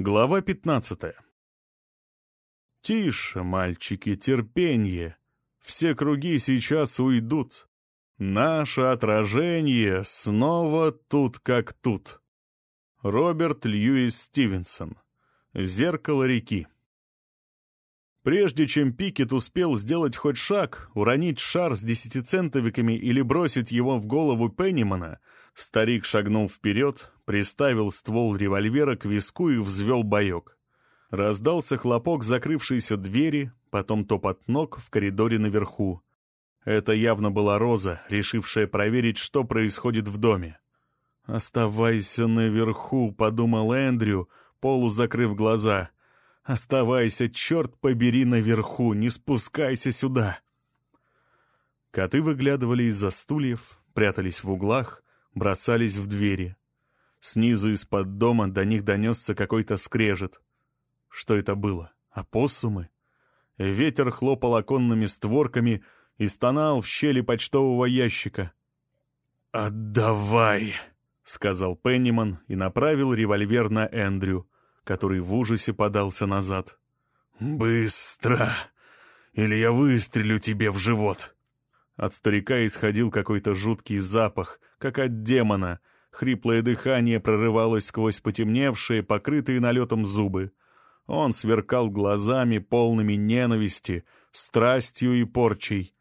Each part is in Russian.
Глава 15 «Тише, мальчики, терпенье. Все круги сейчас уйдут. Наше отражение снова тут как тут». Роберт Льюис Стивенсон. «Зеркало реки». Прежде чем Пикет успел сделать хоть шаг, уронить шар с десятицентовиками или бросить его в голову Пеннимана, старик шагнул вперед, приставил ствол револьвера к виску и взвел боек. Раздался хлопок закрывшейся двери, потом топот ног в коридоре наверху. Это явно была Роза, решившая проверить, что происходит в доме. «Оставайся наверху», — подумал Эндрю, полузакрыв глаза. «Оставайся, черт побери, наверху, не спускайся сюда». Коты выглядывали из-за стульев, прятались в углах, бросались в двери. Снизу из-под дома до них донесся какой-то скрежет. Что это было? Опоссумы? Ветер хлопал оконными створками и стонал в щели почтового ящика. «Отдавай!» — сказал Пенниман и направил револьвер на Эндрю, который в ужасе подался назад. «Быстро! Или я выстрелю тебе в живот!» От старика исходил какой-то жуткий запах, как от демона — Хриплое дыхание прорывалось сквозь потемневшие, покрытые налетом зубы. Он сверкал глазами, полными ненависти, страстью и порчей.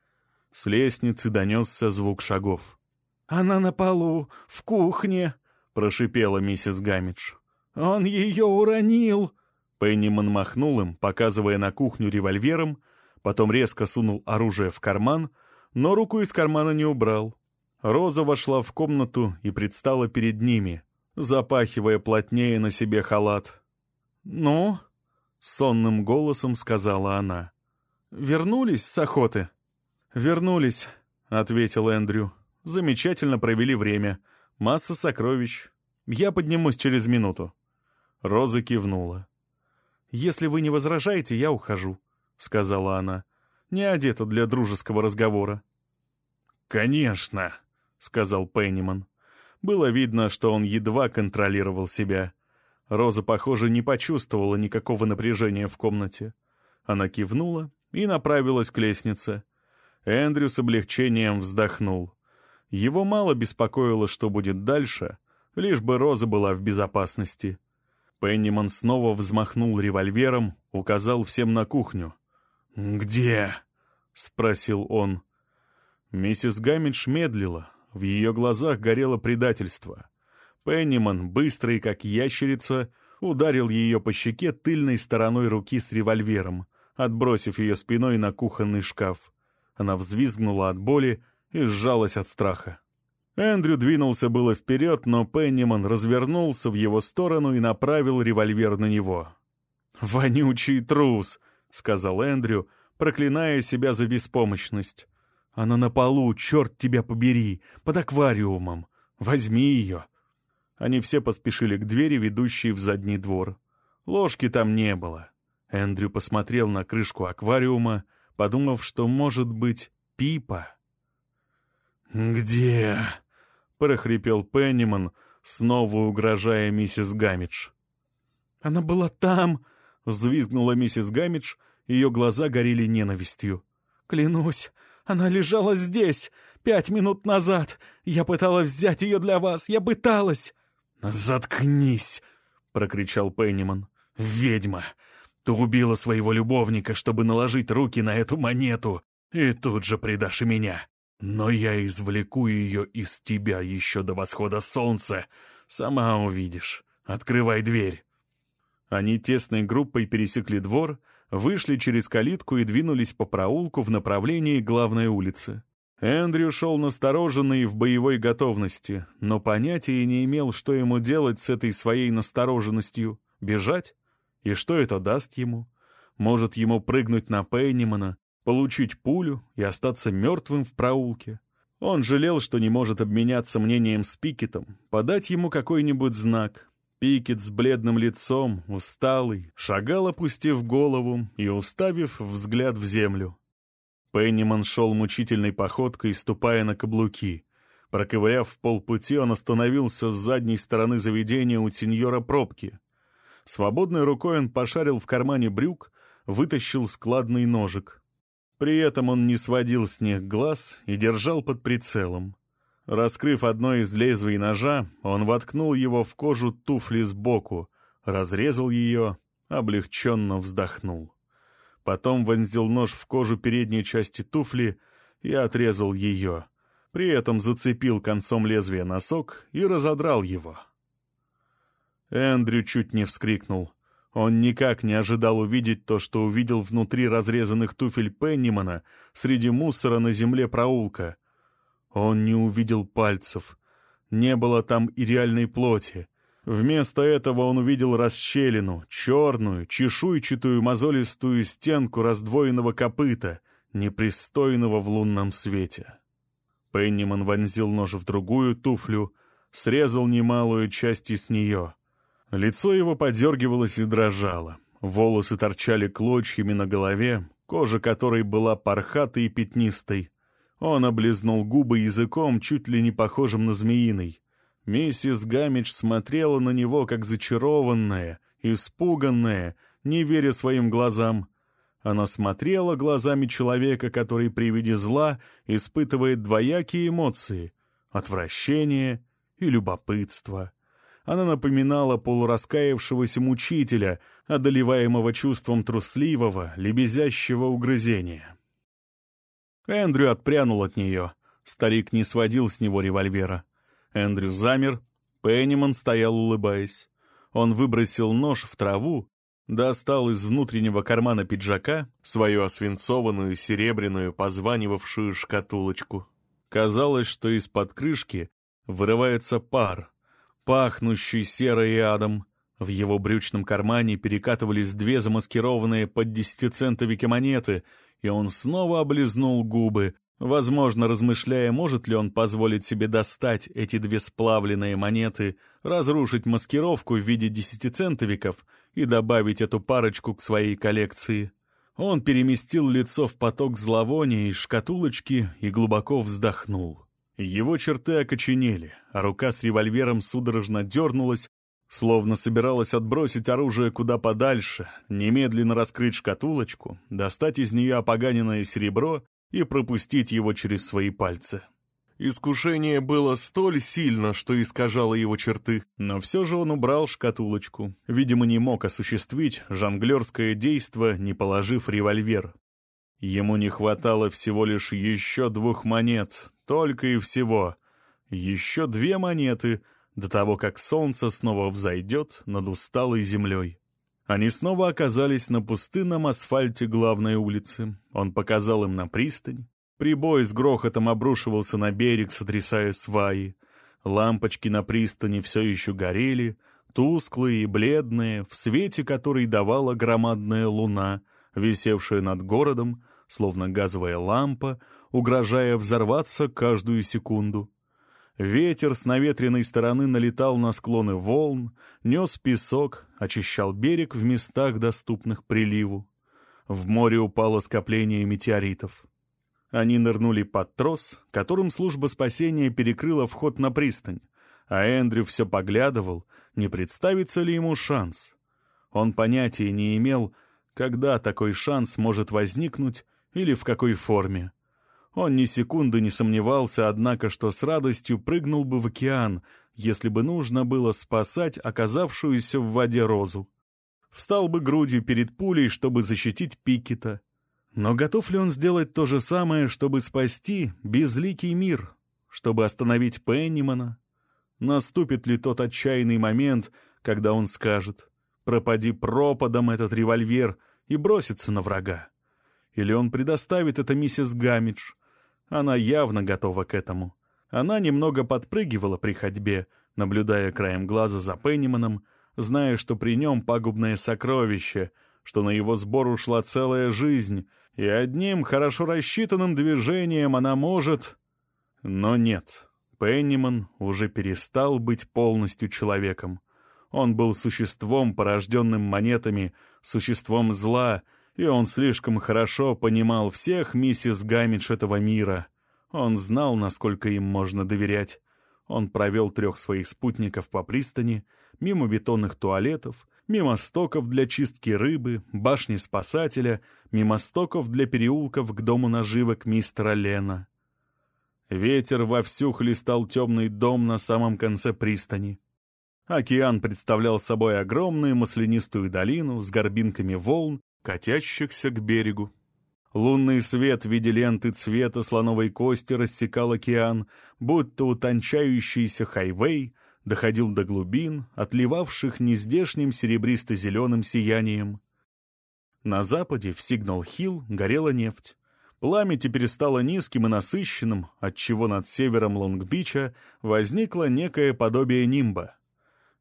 С лестницы донесся звук шагов. «Она на полу, в кухне!» — прошипела миссис Гамидж. «Он ее уронил!» Пенниман махнул им, показывая на кухню револьвером, потом резко сунул оружие в карман, но руку из кармана не убрал. Роза вошла в комнату и предстала перед ними, запахивая плотнее на себе халат. «Ну?» — сонным голосом сказала она. «Вернулись с охоты?» «Вернулись», — ответил Эндрю. «Замечательно провели время. Масса сокровищ. Я поднимусь через минуту». Роза кивнула. «Если вы не возражаете, я ухожу», — сказала она. «Не одета для дружеского разговора». «Конечно», — сказал Пенниман. Было видно, что он едва контролировал себя. Роза, похоже, не почувствовала никакого напряжения в комнате. Она кивнула и направилась к лестнице. Эндрю с облегчением вздохнул. Его мало беспокоило, что будет дальше, лишь бы Роза была в безопасности. Пенниман снова взмахнул револьвером, указал всем на кухню. «Где?» — спросил он. Миссис Гаммидж медлила, в ее глазах горело предательство. Пенниман, быстрый как ящерица, ударил ее по щеке тыльной стороной руки с револьвером, отбросив ее спиной на кухонный шкаф. Она взвизгнула от боли и сжалась от страха. Эндрю двинулся было вперед, но Пенниман развернулся в его сторону и направил револьвер на него. «Вонючий трус!» — сказал Эндрю, проклиная себя за беспомощность. Она на полу, черт тебя побери, под аквариумом. Возьми ее. Они все поспешили к двери, ведущей в задний двор. Ложки там не было. Эндрю посмотрел на крышку аквариума, подумав, что, может быть, пипа. «Где?» — прохрипел Пенниман, снова угрожая миссис Гамидж. «Она была там!» — взвизгнула миссис Гамидж, ее глаза горели ненавистью. «Клянусь, она лежала здесь, пять минут назад. Я пыталась взять ее для вас, я пыталась!» «Заткнись!» — прокричал Пенниман. «Ведьма! Ты убила своего любовника, чтобы наложить руки на эту монету, и тут же предашь меня. Но я извлеку ее из тебя еще до восхода солнца. Сама увидишь. Открывай дверь». Они тесной группой пересекли двор, вышли через калитку и двинулись по проулку в направлении главной улицы. Эндрю шел настороженный в боевой готовности, но понятия не имел, что ему делать с этой своей настороженностью. Бежать? И что это даст ему? Может, ему прыгнуть на Пеннимана, получить пулю и остаться мертвым в проулке? Он жалел, что не может обменяться мнением с Пикетом, подать ему какой-нибудь знак, Пикет с бледным лицом, усталый, шагал, опустив голову и уставив взгляд в землю. Пенниман шел мучительной походкой, ступая на каблуки. Проковыряв полпути, он остановился с задней стороны заведения у сеньора пробки. Свободной рукой он пошарил в кармане брюк, вытащил складный ножик. При этом он не сводил с них глаз и держал под прицелом. Раскрыв одно из лезвий ножа, он воткнул его в кожу туфли сбоку, разрезал ее, облегченно вздохнул. Потом вонзил нож в кожу передней части туфли и отрезал ее. При этом зацепил концом лезвия носок и разодрал его. Эндрю чуть не вскрикнул. Он никак не ожидал увидеть то, что увидел внутри разрезанных туфель Пеннимана среди мусора на земле проулка. Он не увидел пальцев. Не было там и реальной плоти. Вместо этого он увидел расщелину, черную, чешуйчатую мозолистую стенку раздвоенного копыта, непристойного в лунном свете. Пенниман вонзил нож в другую туфлю, срезал немалую часть из нее. Лицо его подергивалось и дрожало. Волосы торчали клочьями на голове, кожа которой была пархатой и пятнистой. Он облизнул губы языком, чуть ли не похожим на змеиный. Миссис Гамич смотрела на него, как зачарованная, испуганная, не веря своим глазам. Она смотрела глазами человека, который при виде зла испытывает двоякие эмоции — отвращение и любопытство. Она напоминала полураскаявшегося мучителя, одолеваемого чувством трусливого, лебезящего угрызения. Эндрю отпрянул от нее. Старик не сводил с него револьвера. Эндрю замер, Пенниман стоял, улыбаясь. Он выбросил нож в траву, достал из внутреннего кармана пиджака свою освинцованную серебряную позванивавшую шкатулочку. Казалось, что из-под крышки вырывается пар, пахнущий серой и адом. В его брючном кармане перекатывались две замаскированные под десятицентовики монеты, и он снова облизнул губы, возможно, размышляя, может ли он позволить себе достать эти две сплавленные монеты, разрушить маскировку в виде десятицентовиков и добавить эту парочку к своей коллекции. Он переместил лицо в поток зловония из шкатулочки и глубоко вздохнул. Его черты окоченели, а рука с револьвером судорожно дернулась, словно собиралась отбросить оружие куда подальше, немедленно раскрыть шкатулочку, достать из нее опоганенное серебро и пропустить его через свои пальцы. Искушение было столь сильно, что искажало его черты, но все же он убрал шкатулочку. Видимо, не мог осуществить жонглерское действо, не положив револьвер. Ему не хватало всего лишь еще двух монет, только и всего. Еще две монеты до того, как солнце снова взойдет над усталой землей. Они снова оказались на пустынном асфальте главной улицы. Он показал им на пристань. Прибой с грохотом обрушивался на берег, сотрясая сваи. Лампочки на пристани все еще горели, тусклые и бледные, в свете которой давала громадная луна, висевшая над городом, словно газовая лампа, угрожая взорваться каждую секунду. Ветер с наветренной стороны налетал на склоны волн, нес песок, очищал берег в местах, доступных приливу. В море упало скопление метеоритов. Они нырнули под трос, которым служба спасения перекрыла вход на пристань, а Эндрю все поглядывал, не представится ли ему шанс. Он понятия не имел, когда такой шанс может возникнуть или в какой форме. Он ни секунды не сомневался, однако, что с радостью прыгнул бы в океан, если бы нужно было спасать оказавшуюся в воде розу. Встал бы грудью перед пулей, чтобы защитить Пикета. Но готов ли он сделать то же самое, чтобы спасти безликий мир, чтобы остановить Пеннимана? Наступит ли тот отчаянный момент, когда он скажет «пропади пропадом этот револьвер» и бросится на врага? Или он предоставит это миссис Гамидж, она явно готова к этому. Она немного подпрыгивала при ходьбе, наблюдая краем глаза за Пенниманом, зная, что при нем пагубное сокровище, что на его сбор ушла целая жизнь, и одним хорошо рассчитанным движением она может... Но нет, Пенниман уже перестал быть полностью человеком. Он был существом, порожденным монетами, существом зла — и он слишком хорошо понимал всех миссис Гамидж этого мира. Он знал, насколько им можно доверять. Он провел трех своих спутников по пристани, мимо бетонных туалетов, мимо стоков для чистки рыбы, башни спасателя, мимо стоков для переулков к дому наживок мистера Лена. Ветер вовсю хлестал темный дом на самом конце пристани. Океан представлял собой огромную маслянистую долину с горбинками волн, катящихся к берегу. Лунный свет в виде ленты цвета слоновой кости рассекал океан, будто утончающийся хайвей доходил до глубин, отливавших нездешним серебристо-зеленым сиянием. На западе, в Сигнал-Хилл, горела нефть. Пламя теперь стало низким и насыщенным, отчего над севером Лонг-Бича возникло некое подобие нимба.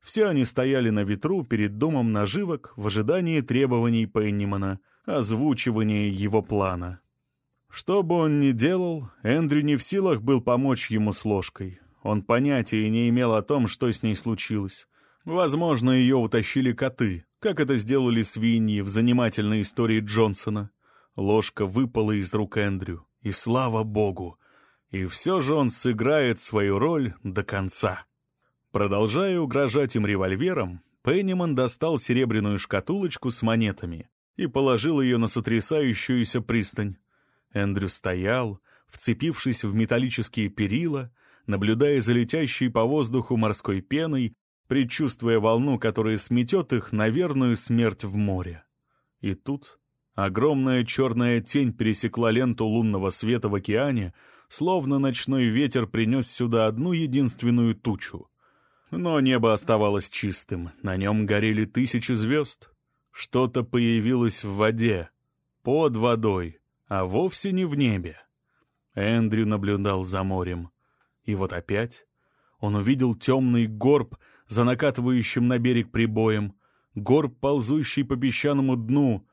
Все они стояли на ветру перед домом наживок в ожидании требований Пеннимана, озвучивания его плана. Что бы он ни делал, Эндрю не в силах был помочь ему с ложкой. Он понятия не имел о том, что с ней случилось. Возможно, ее утащили коты, как это сделали свиньи в занимательной истории Джонсона. Ложка выпала из рук Эндрю, и слава богу! И все же он сыграет свою роль до конца. Продолжая угрожать им револьвером, Пенниман достал серебряную шкатулочку с монетами и положил ее на сотрясающуюся пристань. Эндрю стоял, вцепившись в металлические перила, наблюдая за летящей по воздуху морской пеной, предчувствуя волну, которая сметет их на верную смерть в море. И тут огромная черная тень пересекла ленту лунного света в океане, словно ночной ветер принес сюда одну единственную тучу — но небо оставалось чистым, на нем горели тысячи звезд. Что-то появилось в воде, под водой, а вовсе не в небе. Эндрю наблюдал за морем. И вот опять он увидел темный горб за накатывающим на берег прибоем, горб, ползущий по песчаному дну.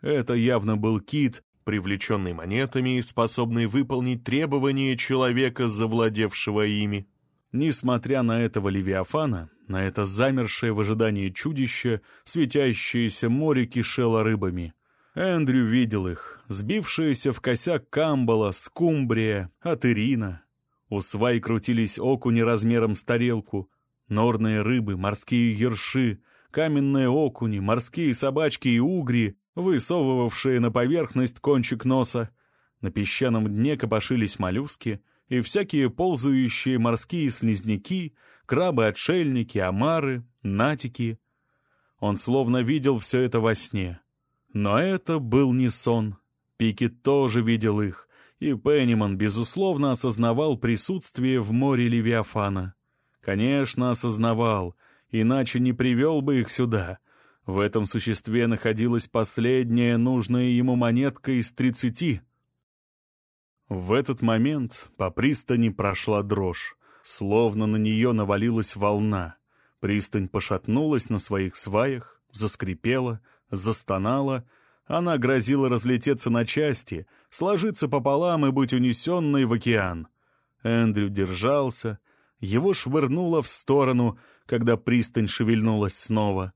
Это явно был кит, привлеченный монетами и способный выполнить требования человека, завладевшего ими. Несмотря на этого Левиафана, на это замершее в ожидании чудище, светящееся море кишело рыбами. Эндрю видел их, сбившиеся в косяк камбала, скумбрия, атерина. У свай крутились окуни размером с тарелку, норные рыбы, морские ерши, каменные окуни, морские собачки и угри, высовывавшие на поверхность кончик носа. На песчаном дне копошились моллюски — и всякие ползающие морские слизняки, крабы-отшельники, омары, натики. Он словно видел все это во сне. Но это был не сон. Пики тоже видел их, и Пенниман, безусловно, осознавал присутствие в море Левиафана. Конечно, осознавал, иначе не привел бы их сюда. В этом существе находилась последняя нужная ему монетка из тридцати — в этот момент по пристани прошла дрожь, словно на нее навалилась волна. Пристань пошатнулась на своих сваях, заскрипела, застонала. Она грозила разлететься на части, сложиться пополам и быть унесенной в океан. Эндрю держался, его швырнуло в сторону, когда пристань шевельнулась снова.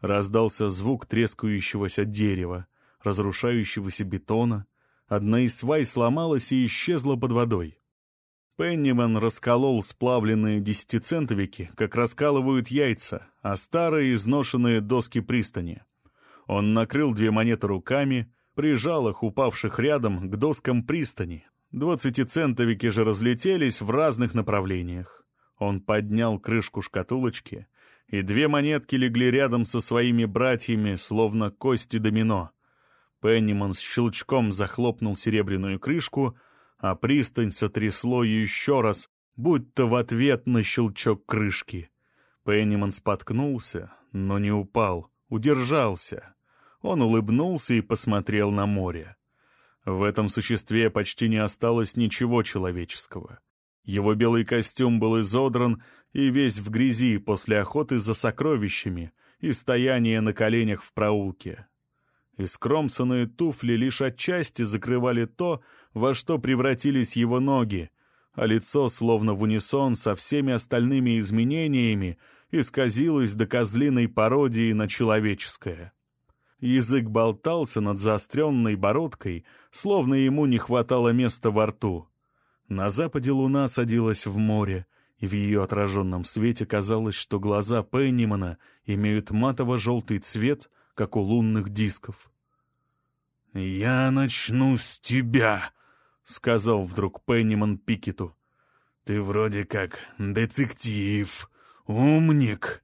Раздался звук трескающегося дерева, разрушающегося бетона — Одна из свай сломалась и исчезла под водой. Пенниман расколол сплавленные десятицентовики, как раскалывают яйца, а старые изношенные доски пристани. Он накрыл две монеты руками, прижал их, упавших рядом, к доскам пристани. Двадцатицентовики же разлетелись в разных направлениях. Он поднял крышку шкатулочки, и две монетки легли рядом со своими братьями, словно кости домино — Пенниман с щелчком захлопнул серебряную крышку, а пристань сотрясло еще раз, будто в ответ на щелчок крышки. Пенниман споткнулся, но не упал, удержался. Он улыбнулся и посмотрел на море. В этом существе почти не осталось ничего человеческого. Его белый костюм был изодран и весь в грязи после охоты за сокровищами и стояния на коленях в проулке. Искромсанные туфли лишь отчасти закрывали то, во что превратились его ноги, а лицо, словно в унисон со всеми остальными изменениями, исказилось до козлиной пародии на человеческое. Язык болтался над заостренной бородкой, словно ему не хватало места во рту. На западе луна садилась в море, и в ее отраженном свете казалось, что глаза Пеннимана имеют матово-желтый цвет, как у лунных дисков. «Я начну с тебя», — сказал вдруг Пенниман Пикету. «Ты вроде как детектив, умник.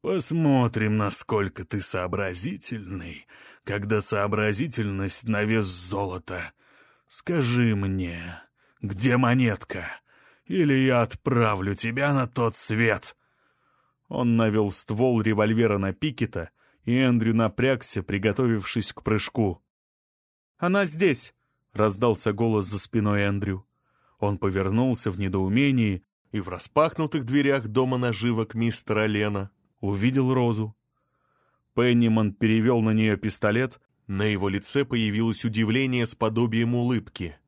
Посмотрим, насколько ты сообразительный, когда сообразительность на вес золота. Скажи мне, где монетка?» или я отправлю тебя на тот свет!» Он навел ствол револьвера на Пикета, и Эндрю напрягся, приготовившись к прыжку. «Она здесь!» — раздался голос за спиной Эндрю. Он повернулся в недоумении и в распахнутых дверях дома наживок мистера Лена увидел Розу. Пенниман перевел на нее пистолет, на его лице появилось удивление с подобием улыбки.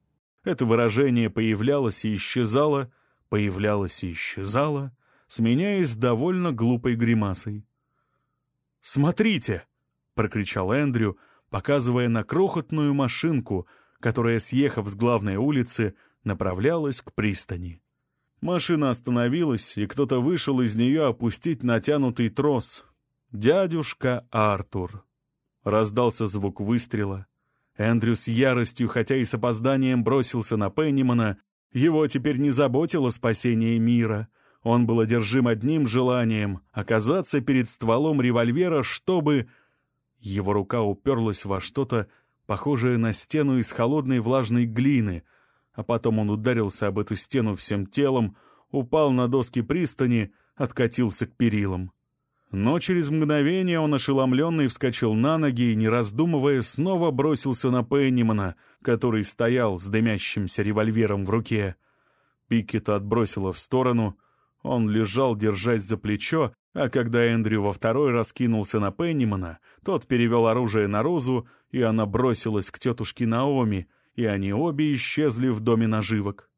Это выражение появлялось и исчезало, появлялось и исчезало, сменяясь довольно глупой гримасой. «Смотрите!» — прокричал Эндрю, показывая на крохотную машинку, которая, съехав с главной улицы, направлялась к пристани. Машина остановилась, и кто-то вышел из нее опустить натянутый трос. «Дядюшка Артур». Раздался звук выстрела. Эндрю с яростью, хотя и с опозданием, бросился на Пеннимана. Его теперь не заботило спасение мира. Он был одержим одним желанием — оказаться перед стволом револьвера, чтобы... Его рука уперлась во что-то, похожее на стену из холодной влажной глины, а потом он ударился об эту стену всем телом, упал на доски пристани, откатился к перилам. Но через мгновение он ошеломленный вскочил на ноги и, не раздумывая, снова бросился на Пеннимана, который стоял с дымящимся револьвером в руке. Пикета отбросило в сторону. Он лежал, держась за плечо, а когда Эндрю во второй раз кинулся на Пеннимана, тот перевел оружие на Розу, и она бросилась к тетушке Наоми, и они обе исчезли в доме наживок.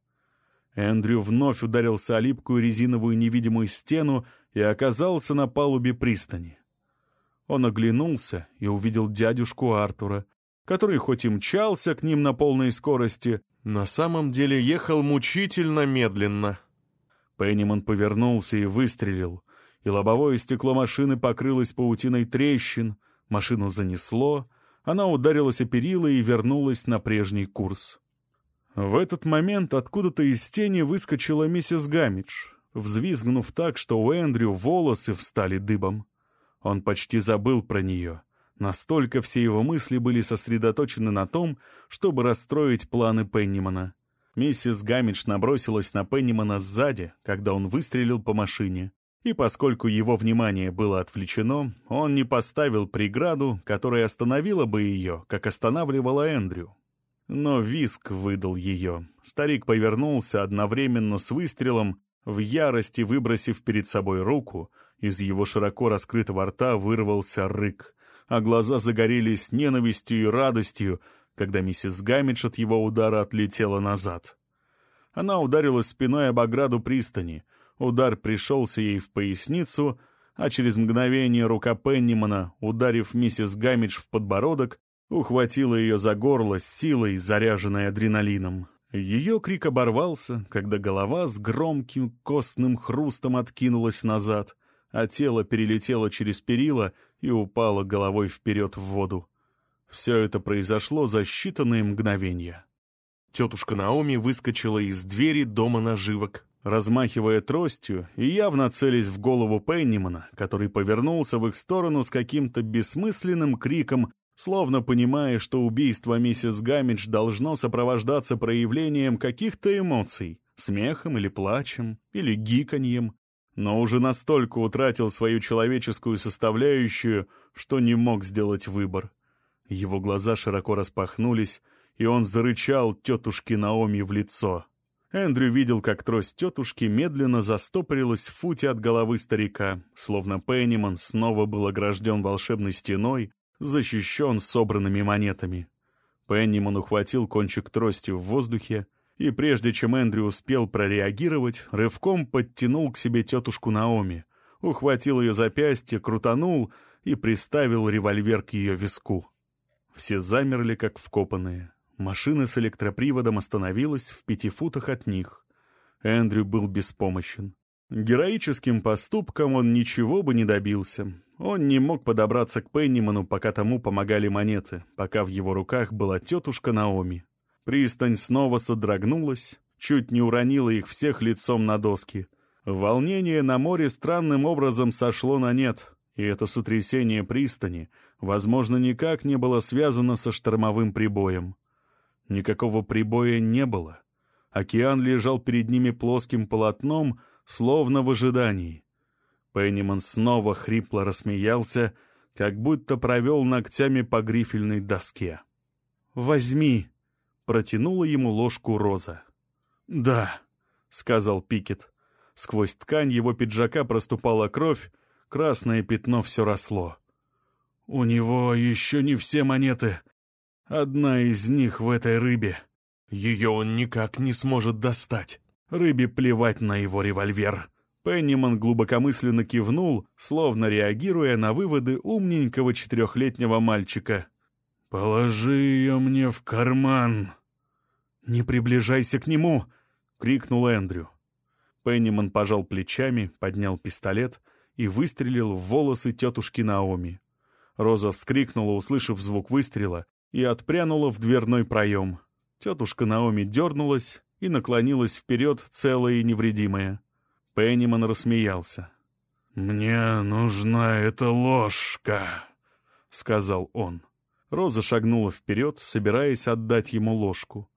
Эндрю вновь ударился о липкую резиновую невидимую стену и оказался на палубе пристани. Он оглянулся и увидел дядюшку Артура, который хоть и мчался к ним на полной скорости, на самом деле ехал мучительно медленно. Пенниман повернулся и выстрелил, и лобовое стекло машины покрылось паутиной трещин, машину занесло, она ударилась о перила и вернулась на прежний курс. В этот момент откуда-то из тени выскочила миссис Гамидж, взвизгнув так, что у Эндрю волосы встали дыбом. Он почти забыл про нее. Настолько все его мысли были сосредоточены на том, чтобы расстроить планы Пеннимана. Миссис Гамидж набросилась на Пеннимана сзади, когда он выстрелил по машине. И поскольку его внимание было отвлечено, он не поставил преграду, которая остановила бы ее, как останавливала Эндрю. Но виск выдал ее. Старик повернулся одновременно с выстрелом, в ярости выбросив перед собой руку, из его широко раскрытого рта вырвался рык, а глаза загорелись ненавистью и радостью, когда миссис Гамидж от его удара отлетела назад. Она ударилась спиной об ограду пристани, удар пришелся ей в поясницу, а через мгновение рука Пеннимана, ударив миссис Гамидж в подбородок, ухватила ее за горло с силой, заряженной адреналином. Ее крик оборвался, когда голова с громким костным хрустом откинулась назад, а тело перелетело через перила и упало головой вперед в воду. Все это произошло за считанные мгновения. Тетушка Наоми выскочила из двери дома наживок, размахивая тростью и явно целясь в голову Пеннимана, который повернулся в их сторону с каким-то бессмысленным криком словно понимая, что убийство миссис Гамидж должно сопровождаться проявлением каких-то эмоций, смехом или плачем, или гиканьем, но уже настолько утратил свою человеческую составляющую, что не мог сделать выбор. Его глаза широко распахнулись, и он зарычал тетушке Наоми в лицо. Эндрю видел, как трость тетушки медленно застопорилась в футе от головы старика, словно Пенниман снова был огражден волшебной стеной, защищен собранными монетами. Пенниман ухватил кончик трости в воздухе, и прежде чем Эндрю успел прореагировать, рывком подтянул к себе тетушку Наоми, ухватил ее запястье, крутанул и приставил револьвер к ее виску. Все замерли, как вкопанные. Машина с электроприводом остановилась в пяти футах от них. Эндрю был беспомощен. Героическим поступком он ничего бы не добился. Он не мог подобраться к Пенниману, пока тому помогали монеты, пока в его руках была тетушка Наоми. Пристань снова содрогнулась, чуть не уронила их всех лицом на доски. Волнение на море странным образом сошло на нет, и это сотрясение пристани, возможно, никак не было связано со штормовым прибоем. Никакого прибоя не было. Океан лежал перед ними плоским полотном, словно в ожидании. Пенниман снова хрипло рассмеялся, как будто провел ногтями по грифельной доске. «Возьми!» — протянула ему ложку Роза. «Да», — сказал Пикет. Сквозь ткань его пиджака проступала кровь, красное пятно все росло. «У него еще не все монеты. Одна из них в этой рыбе. Ее он никак не сможет достать. Рыбе плевать на его револьвер». Пенниман глубокомысленно кивнул, словно реагируя на выводы умненького четырехлетнего мальчика. «Положи ее мне в карман!» «Не приближайся к нему!» — крикнул Эндрю. Пенниман пожал плечами, поднял пистолет и выстрелил в волосы тетушки Наоми. Роза вскрикнула, услышав звук выстрела, и отпрянула в дверной проем. Тетушка Наоми дернулась и наклонилась вперед, целая и невредимая. Пенниман рассмеялся. «Мне нужна эта ложка», — сказал он. Роза шагнула вперед, собираясь отдать ему ложку.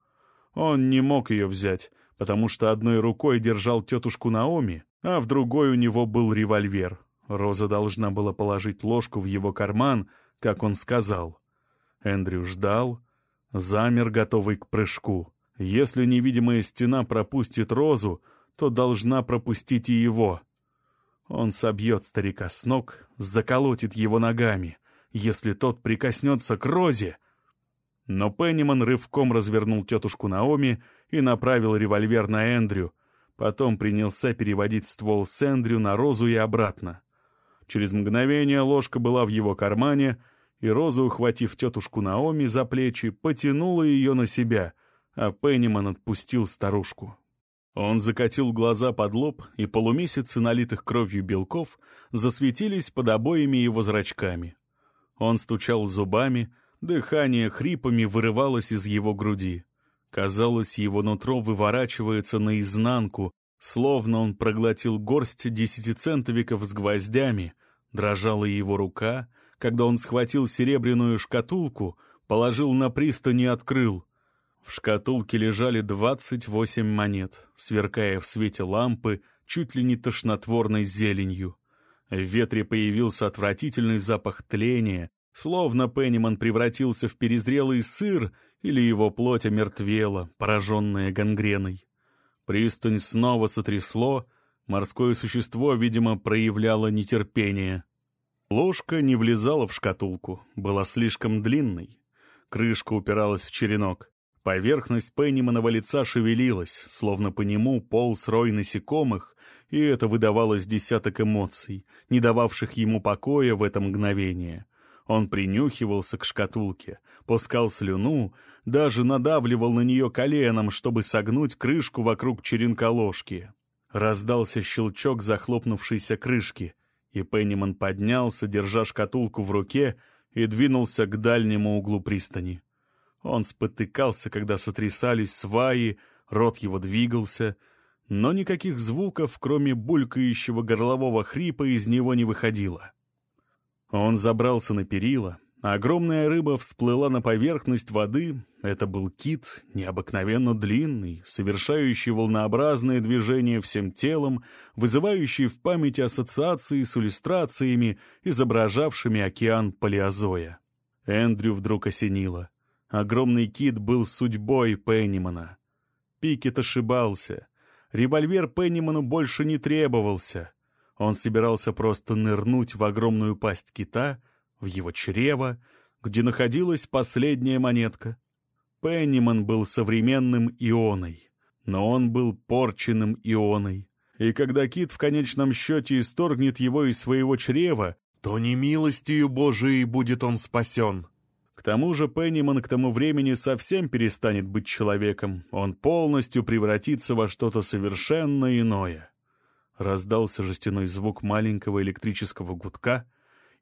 Он не мог ее взять, потому что одной рукой держал тетушку Наоми, а в другой у него был револьвер. Роза должна была положить ложку в его карман, как он сказал. Эндрю ждал, замер, готовый к прыжку. Если невидимая стена пропустит Розу, то должна пропустить и его. Он собьет старика с ног, заколотит его ногами. Если тот прикоснется к Розе... Но Пенниман рывком развернул тетушку Наоми и направил револьвер на Эндрю. Потом принялся переводить ствол с Эндрю на Розу и обратно. Через мгновение ложка была в его кармане, и Роза, ухватив тетушку Наоми за плечи, потянула ее на себя, а Пенниман отпустил старушку. Он закатил глаза под лоб, и полумесяцы, налитых кровью белков, засветились под обоими его зрачками. Он стучал зубами, дыхание хрипами вырывалось из его груди. Казалось, его нутро выворачивается наизнанку, словно он проглотил горсть десятицентовиков с гвоздями. Дрожала его рука, когда он схватил серебряную шкатулку, положил на пристань и открыл. В шкатулке лежали двадцать восемь монет, сверкая в свете лампы чуть ли не тошнотворной зеленью. В ветре появился отвратительный запах тления, словно Пенниман превратился в перезрелый сыр или его плоть омертвела, пораженная гангреной. Пристань снова сотрясло, морское существо, видимо, проявляло нетерпение. Ложка не влезала в шкатулку, была слишком длинной. Крышка упиралась в черенок. Поверхность Пенниманова лица шевелилась, словно по нему полз рой насекомых, и это выдавалось десяток эмоций, не дававших ему покоя в это мгновение. Он принюхивался к шкатулке, пускал слюну, даже надавливал на нее коленом, чтобы согнуть крышку вокруг черенка ложки. Раздался щелчок захлопнувшейся крышки, и Пенниман поднялся, держа шкатулку в руке, и двинулся к дальнему углу пристани. Он спотыкался, когда сотрясались сваи, рот его двигался, но никаких звуков, кроме булькающего горлового хрипа, из него не выходило. Он забрался на перила, огромная рыба всплыла на поверхность воды. Это был кит, необыкновенно длинный, совершающий волнообразные движения всем телом, вызывающий в памяти ассоциации с иллюстрациями, изображавшими океан Палеозоя. Эндрю вдруг осенило — Огромный кит был судьбой Пеннимана. Пикет ошибался. Револьвер Пенниману больше не требовался. Он собирался просто нырнуть в огромную пасть кита, в его чрево, где находилась последняя монетка. Пенниман был современным ионой, но он был порченным ионой. И когда кит в конечном счете исторгнет его из своего чрева, то не милостью Божией будет он спасен. К тому же Пенниман к тому времени совсем перестанет быть человеком, он полностью превратится во что-то совершенно иное. Раздался жестяной звук маленького электрического гудка,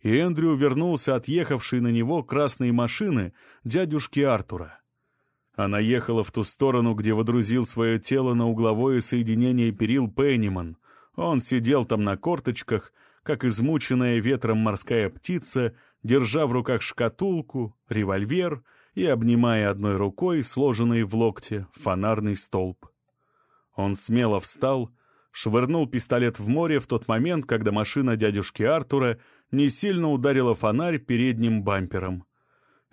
и Эндрю вернулся от на него красной машины дядюшки Артура. Она ехала в ту сторону, где водрузил свое тело на угловое соединение перил Пенниман. Он сидел там на корточках, как измученная ветром морская птица, держа в руках шкатулку, револьвер и обнимая одной рукой, сложенный в локте, фонарный столб. Он смело встал швырнул пистолет в море в тот момент, когда машина дядюшки Артура не сильно ударила фонарь передним бампером.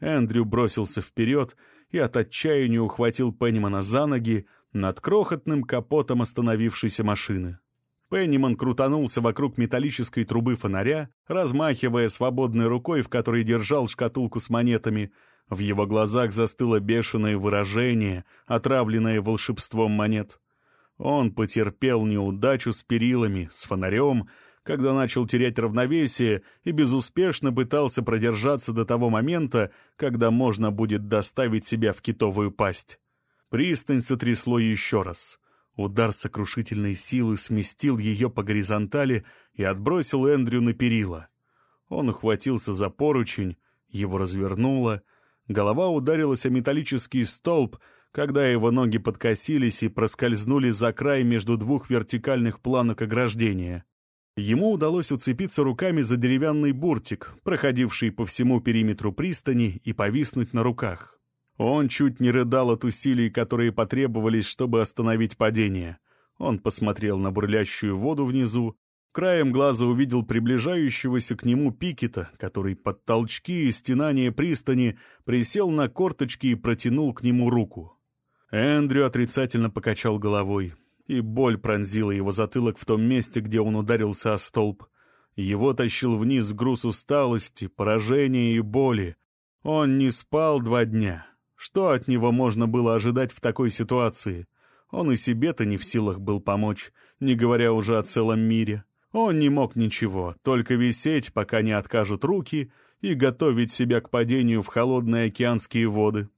Эндрю бросился вперед и от отчаяния ухватил Пеннимана за ноги над крохотным капотом остановившейся машины. Пенниман крутанулся вокруг металлической трубы фонаря, размахивая свободной рукой, в которой держал шкатулку с монетами. В его глазах застыло бешеное выражение, отравленное волшебством монет. Он потерпел неудачу с перилами, с фонарем, когда начал терять равновесие и безуспешно пытался продержаться до того момента, когда можно будет доставить себя в китовую пасть. Пристань сотрясло еще раз. Удар сокрушительной силы сместил ее по горизонтали и отбросил Эндрю на перила. Он ухватился за поручень, его развернуло, голова ударилась о металлический столб, когда его ноги подкосились и проскользнули за край между двух вертикальных планок ограждения. Ему удалось уцепиться руками за деревянный буртик, проходивший по всему периметру пристани, и повиснуть на руках. Он чуть не рыдал от усилий, которые потребовались, чтобы остановить падение. Он посмотрел на бурлящую воду внизу, краем глаза увидел приближающегося к нему Пикета, который под толчки и стенания пристани присел на корточки и протянул к нему руку. Эндрю отрицательно покачал головой, и боль пронзила его затылок в том месте, где он ударился о столб. Его тащил вниз груз усталости, поражения и боли. Он не спал два дня. Что от него можно было ожидать в такой ситуации? Он и себе-то не в силах был помочь, не говоря уже о целом мире. Он не мог ничего, только висеть, пока не откажут руки, и готовить себя к падению в холодные океанские воды.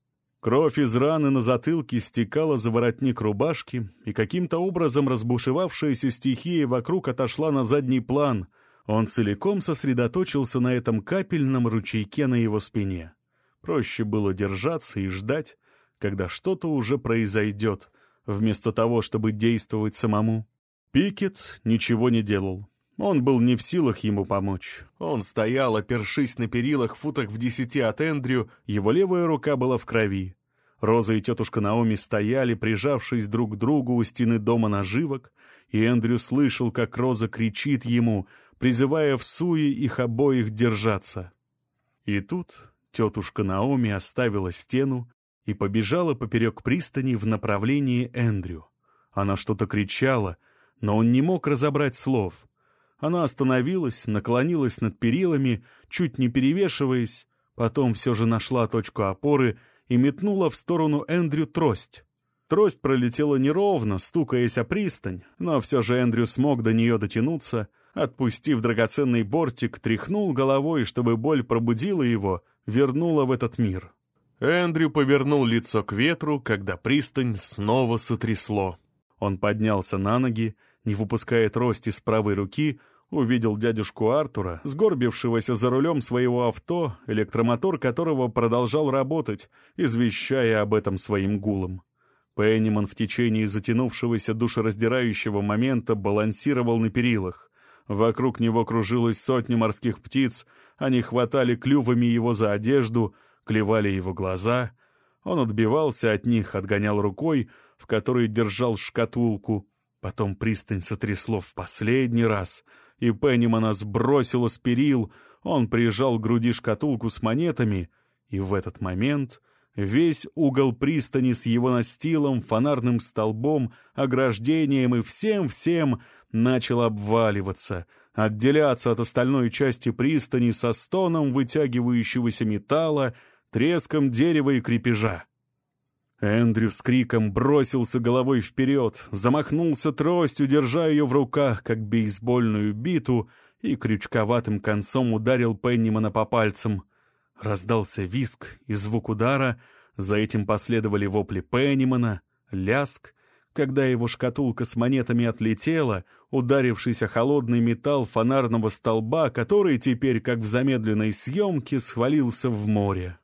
Кровь из раны на затылке стекала за воротник рубашки, и каким-то образом разбушевавшаяся стихия вокруг отошла на задний план. Он целиком сосредоточился на этом капельном ручейке на его спине. Проще было держаться и ждать, когда что-то уже произойдет, вместо того, чтобы действовать самому. Пикет ничего не делал. Он был не в силах ему помочь. Он стоял, опершись на перилах футах в десяти от Эндрю, его левая рука была в крови. Роза и тетушка Наоми стояли, прижавшись друг к другу у стены дома наживок, и Эндрю слышал, как Роза кричит ему, призывая в суе их обоих держаться. И тут тетушка Наоми оставила стену и побежала поперек пристани в направлении Эндрю. Она что-то кричала, но он не мог разобрать слов — она остановилась, наклонилась над перилами, чуть не перевешиваясь, потом все же нашла точку опоры и метнула в сторону Эндрю трость. Трость пролетела неровно, стукаясь о пристань, но все же Эндрю смог до нее дотянуться, отпустив драгоценный бортик, тряхнул головой, чтобы боль пробудила его, вернула в этот мир. Эндрю повернул лицо к ветру, когда пристань снова сотрясло. Он поднялся на ноги не выпуская трость из правой руки, увидел дядюшку Артура, сгорбившегося за рулем своего авто, электромотор которого продолжал работать, извещая об этом своим гулом. Пенниман в течение затянувшегося душераздирающего момента балансировал на перилах. Вокруг него кружилась сотня морских птиц, они хватали клювами его за одежду, клевали его глаза. Он отбивался от них, отгонял рукой, в которой держал шкатулку, Потом пристань сотрясло в последний раз, и Пеннимана сбросило с перил, он прижал к груди шкатулку с монетами, и в этот момент весь угол пристани с его настилом, фонарным столбом, ограждением и всем-всем начал обваливаться, отделяться от остальной части пристани со стоном вытягивающегося металла, треском дерева и крепежа. Эндрю с криком бросился головой вперед, замахнулся тростью, держа ее в руках, как бейсбольную биту, и крючковатым концом ударил Пеннимана по пальцам. Раздался виск и звук удара, за этим последовали вопли Пеннимана, ляск, Когда его шкатулка с монетами отлетела, ударившись о холодный металл фонарного столба, который теперь, как в замедленной съемке, свалился в море.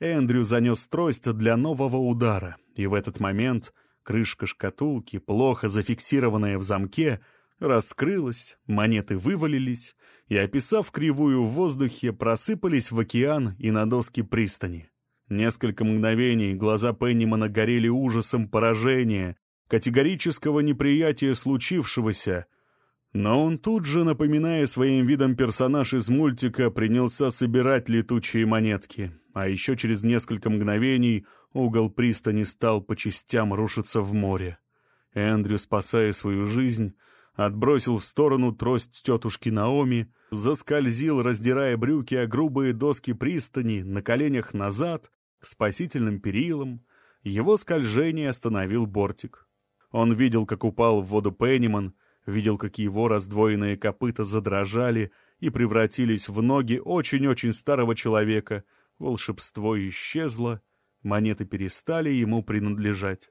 Эндрю занес трость для нового удара, и в этот момент крышка шкатулки, плохо зафиксированная в замке, раскрылась, монеты вывалились и, описав кривую в воздухе, просыпались в океан и на доски пристани. Несколько мгновений глаза Пеннимана горели ужасом поражения, категорического неприятия случившегося, но он тут же, напоминая своим видом персонаж из мультика, принялся собирать летучие монетки, а еще через несколько мгновений угол пристани стал по частям рушиться в море. Эндрю, спасая свою жизнь, отбросил в сторону трость тетушки Наоми, заскользил, раздирая брюки о грубые доски пристани, на коленях назад, к спасительным перилам. Его скольжение остановил бортик. Он видел, как упал в воду Пенниман, видел, как его раздвоенные копыта задрожали и превратились в ноги очень-очень старого человека. Волшебство исчезло, монеты перестали ему принадлежать.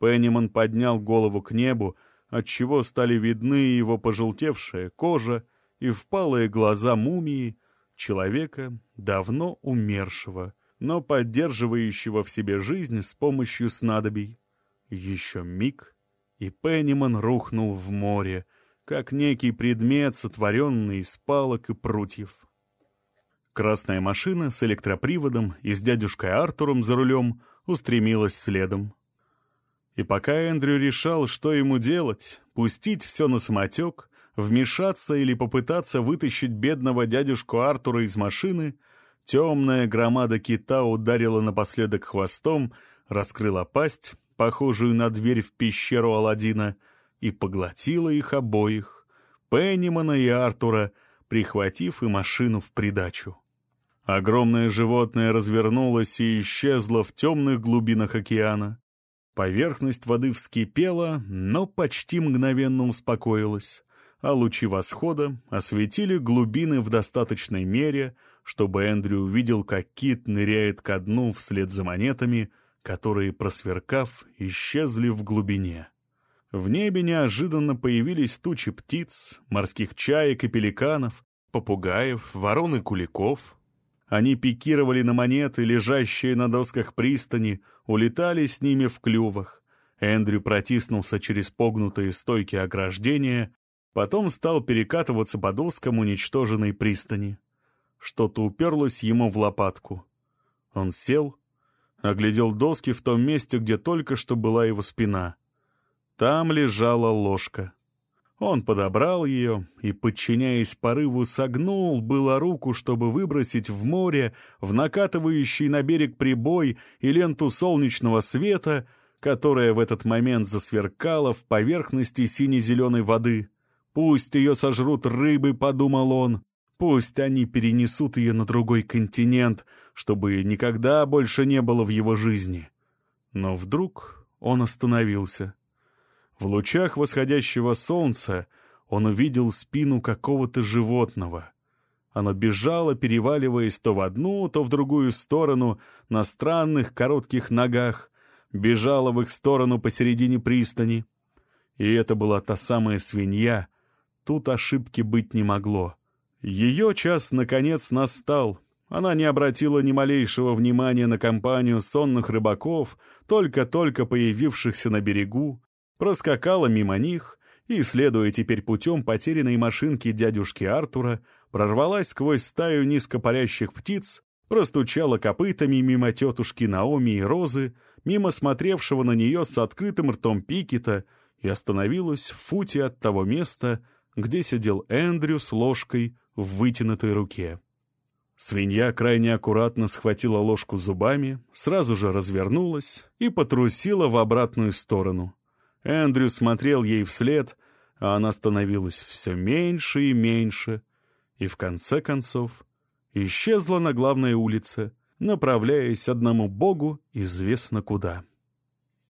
Пенниман поднял голову к небу, отчего стали видны его пожелтевшая кожа и впалые глаза мумии, человека, давно умершего, но поддерживающего в себе жизнь с помощью снадобий. Еще миг, и Пенниман рухнул в море, как некий предмет, сотворенный из палок и прутьев. Красная машина с электроприводом и с дядюшкой Артуром за рулем устремилась следом. И пока Эндрю решал, что ему делать, пустить все на самотек, вмешаться или попытаться вытащить бедного дядюшку Артура из машины, темная громада кита ударила напоследок хвостом, раскрыла пасть, похожую на дверь в пещеру Аладдина, и поглотила их обоих, Пеннимана и Артура, прихватив и машину в придачу. Огромное животное развернулось и исчезло в темных глубинах океана. Поверхность воды вскипела, но почти мгновенно успокоилась, а лучи восхода осветили глубины в достаточной мере, чтобы Эндрю увидел, как кит ныряет ко дну вслед за монетами — которые, просверкав, исчезли в глубине. В небе неожиданно появились тучи птиц, морских чаек и пеликанов, попугаев, ворон и куликов. Они пикировали на монеты, лежащие на досках пристани, улетали с ними в клювах. Эндрю протиснулся через погнутые стойки ограждения, потом стал перекатываться по доскам уничтоженной пристани. Что-то уперлось ему в лопатку. Он сел, Оглядел доски в том месте, где только что была его спина. Там лежала ложка. Он подобрал ее и, подчиняясь порыву, согнул было руку, чтобы выбросить в море, в накатывающий на берег прибой и ленту солнечного света, которая в этот момент засверкала в поверхности сине-зеленой воды. «Пусть ее сожрут рыбы», — подумал он. Пусть они перенесут ее на другой континент, чтобы никогда больше не было в его жизни. Но вдруг он остановился. В лучах восходящего солнца он увидел спину какого-то животного. Оно бежало, переваливаясь то в одну, то в другую сторону, на странных коротких ногах, бежало в их сторону посередине пристани. И это была та самая свинья. Тут ошибки быть не могло. Ее час, наконец, настал. Она не обратила ни малейшего внимания на компанию сонных рыбаков, только-только появившихся на берегу, проскакала мимо них и, следуя теперь путем потерянной машинки дядюшки Артура, прорвалась сквозь стаю низкопарящих птиц, простучала копытами мимо тетушки Наоми и Розы, мимо смотревшего на нее с открытым ртом Пикета и остановилась в футе от того места, где сидел Эндрю с ложкой в вытянутой руке. Свинья крайне аккуратно схватила ложку зубами, сразу же развернулась и потрусила в обратную сторону. Эндрю смотрел ей вслед, а она становилась все меньше и меньше, и в конце концов исчезла на главной улице, направляясь одному богу известно куда.